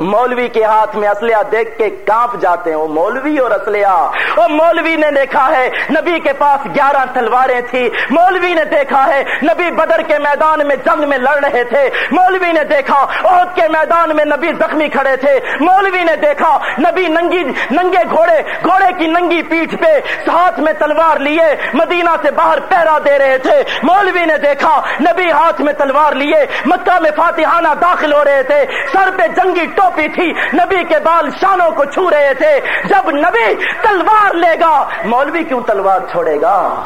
مولوی کے ہاتھ میں اسلحہ دیکھ کے کانپ جاتے ہیں۔ وہ مولوی اور اسلحہ۔ وہ مولوی نے دیکھا ہے، نبی کے پاس گیارہ تلواریں تھی مولوی نے دیکھا ہے، نبی بدر کے میدان میں جنگ میں لڑ رہے تھے۔ مولوی نے دیکھا، عہد کے میدان میں نبی زخمی کھڑے تھے۔ مولوی نے دیکھا، نبی ننگی، ننگے گھوڑے گھوڑے کی ننگی پیٹھ پہ ہاتھ میں تلوار لیے مدینہ سے باہر پہرا دے رہے تھے۔ مولوی نے دیکھا، نبی ہاتھ میں تلوار لیے مکہ میں فاتحانہ داخل ہو رہے تھے۔ سر پہ جنگی ٹوپی تھی۔ نبی کے بال شانوں کو چھو رہے تھے۔ جب نبی تلوار لے گا، مولوی کیوں تلوار چھوڑے گا؟